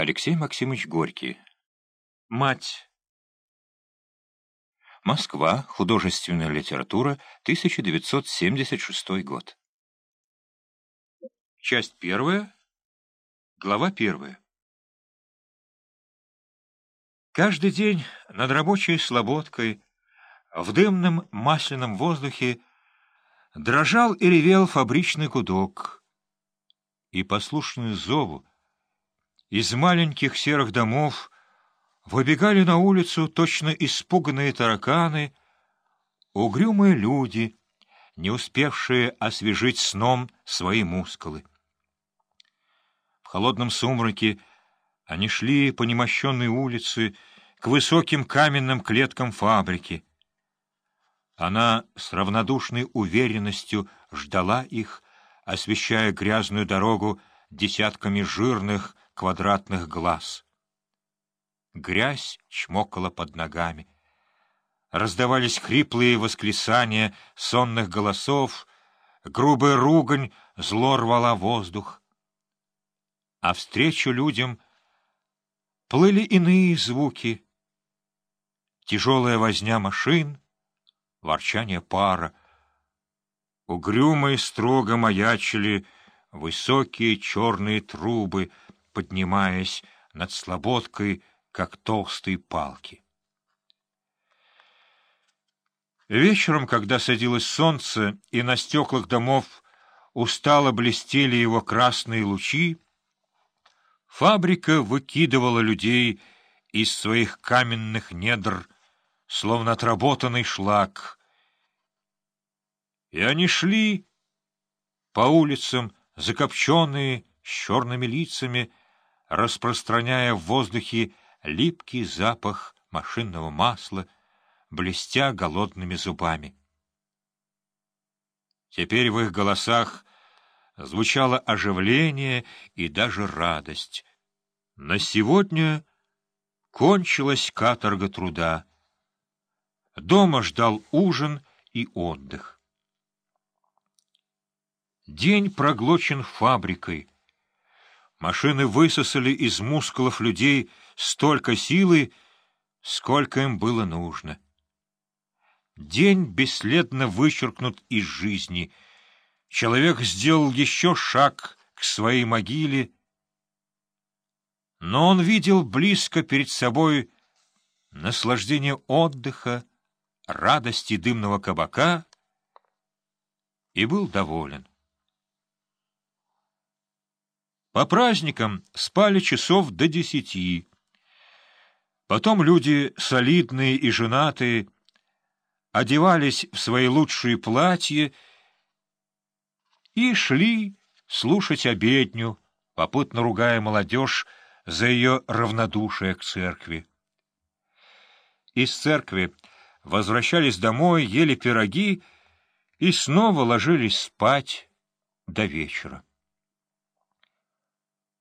Алексей Максимович Горький. Мать. Москва. Художественная литература. 1976 год. Часть первая. Глава первая. Каждый день над рабочей слободкой в дымном масляном воздухе дрожал и ревел фабричный гудок, и, послушный зову, из маленьких серых домов выбегали на улицу точно испуганные тараканы, угрюмые люди, не успевшие освежить сном свои мускулы. В холодном сумраке они шли по немощенной улице к высоким каменным клеткам фабрики. Она с равнодушной уверенностью ждала их, освещая грязную дорогу десятками жирных, квадратных глаз. Грязь чмокала под ногами. Раздавались хриплые восклицания сонных голосов, грубая ругань зло рвала воздух. А встречу людям плыли иные звуки. Тяжелая возня машин, ворчание пара. Угрюмо и строго маячили высокие черные трубы — поднимаясь над слободкой, как толстые палки. Вечером, когда садилось солнце, и на стеклах домов устало блестели его красные лучи, фабрика выкидывала людей из своих каменных недр, словно отработанный шлак. И они шли по улицам, закопченные, с черными лицами, распространяя в воздухе липкий запах машинного масла, блестя голодными зубами. Теперь в их голосах звучало оживление и даже радость. На сегодня кончилась каторга труда. Дома ждал ужин и отдых. День проглочен фабрикой, Машины высосали из мускулов людей столько силы, сколько им было нужно. День бесследно вычеркнут из жизни. Человек сделал еще шаг к своей могиле, но он видел близко перед собой наслаждение отдыха, радости дымного кабака и был доволен. По праздникам спали часов до десяти. Потом люди солидные и женатые одевались в свои лучшие платья и шли слушать обедню, попутно ругая молодежь за ее равнодушие к церкви. Из церкви возвращались домой, ели пироги и снова ложились спать до вечера.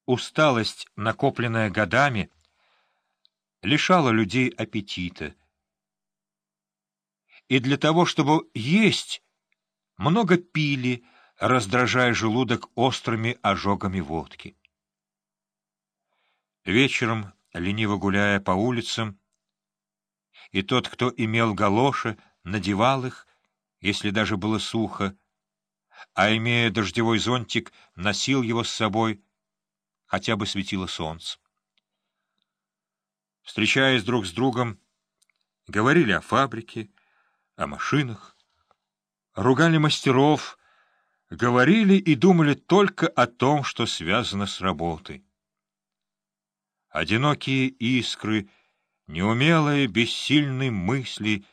Усталость, накопленная годами, лишала людей аппетита. И для того, чтобы есть, много пили, раздражая желудок острыми ожогами водки. Вечером, лениво гуляя по улицам, и тот, кто имел галоши, надевал их, если даже было сухо, а, имея дождевой зонтик, носил его с собой — хотя бы светило солнце. Встречаясь друг с другом, говорили о фабрике, о машинах, ругали мастеров, говорили и думали только о том, что связано с работой. Одинокие искры, неумелые, бессильные мысли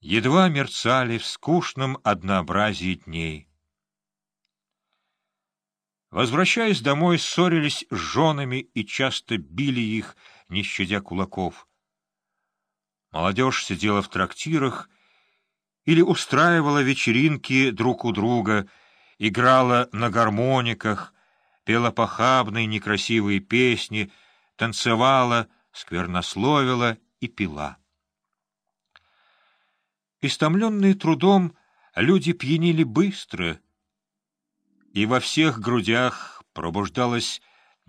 едва мерцали в скучном однообразии дней. Возвращаясь домой, ссорились с женами и часто били их, не щадя кулаков. Молодежь сидела в трактирах или устраивала вечеринки друг у друга, играла на гармониках, пела похабные некрасивые песни, танцевала, сквернословила и пила. Истомленные трудом, люди пьянили быстро — и во всех грудях пробуждалось